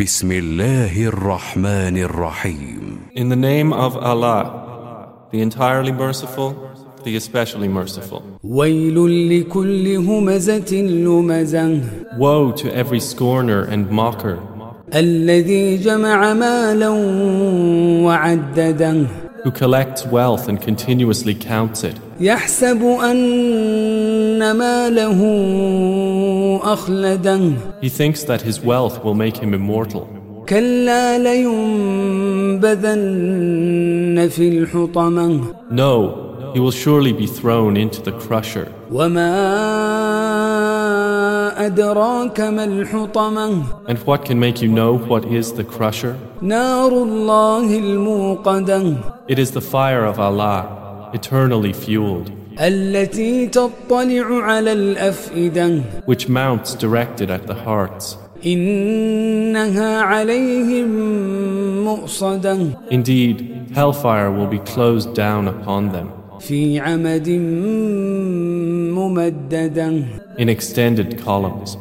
بسم الله الرحمن الرحيم In the name of Allah, the entirely merciful, the especially merciful. ويل لكل همزة لمزة Woe to every scorner and mocker الذي جمع مالا وعدده who collects wealth and continuously counts it. He thinks that his wealth will make him immortal. No, he will surely be thrown into the crusher. And what can make you know what is the crusher? It is the fire of Allah, eternally fueled. Which mounts directed at the hearts. Indeed, hellfire will be closed down upon them in extended columns.